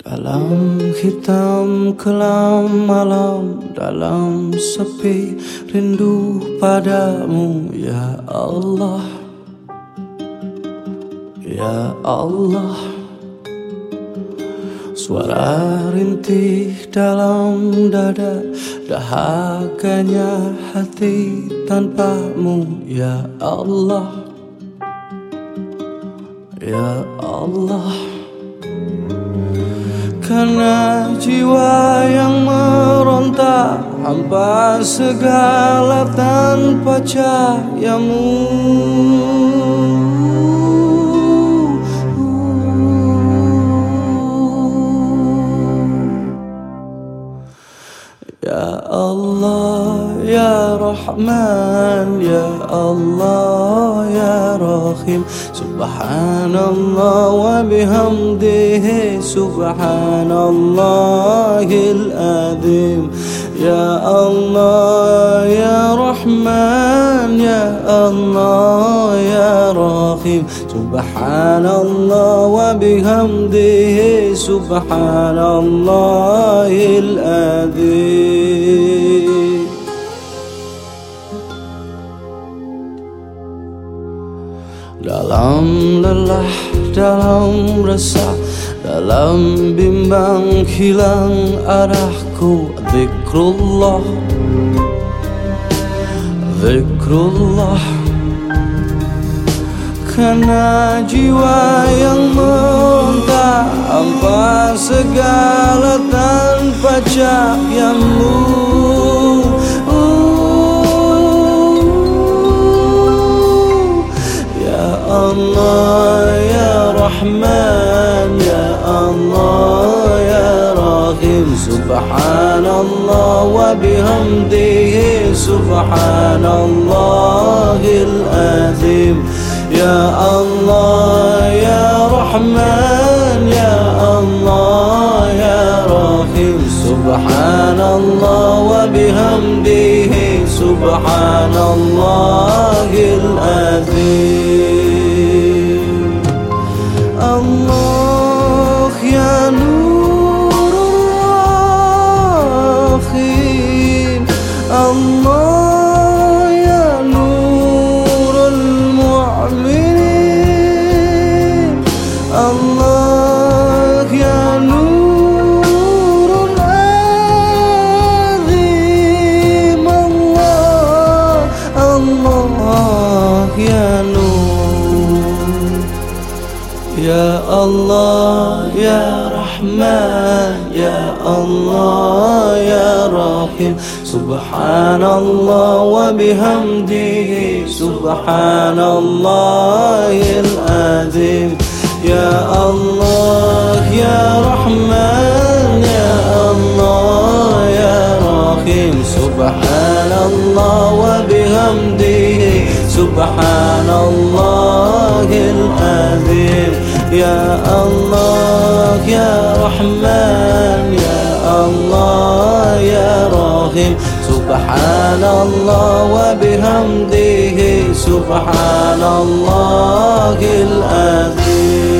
Dalam hitam kelam malam Dalam sepi rindu padamu Ya Allah. Ya Allah. Suara rintih dalam dada Dahaganya hati tanpamu Ya Allah. Ya Allah karena jiwa yang meronta Hampa segala tanpa cahayamu الله يا رحمن يا الله يا رحيم. سبحان الله وبحمده سبحان الله الأديم يا الله يا رحمن يا الله يا رحيم. Rahim Subhanallah wa bihamdihi Subhanallahil azim Dalam lelah, dalam resah Dalam bimbang hilang arahku Zikrullah Zikrullah Karena jiwa yang meronta Hampa segala tanpa cahayamu الله يا رحمن يا الله يا رحيم سبحان الله وبحمده سبحان الله العظيم يا الله يا رحمن يا الله يا رحيم. سبحان الله وبحمده سبحان الله العظيم. الله يا نور الراخين الله الله يا نور الله الله يا يا الله يا رحمن. يا الله يا رحيم. سبحان الله وبحمده. سبحان الله العظيم. يا الله يا رحمن يا الله يا رحيم. سبحان الله وبحمده سبحان الله العظيم. يا الله يا رحمن يا الله يا رحيم. سبحان الله وبحمده سبحان الله العظيم.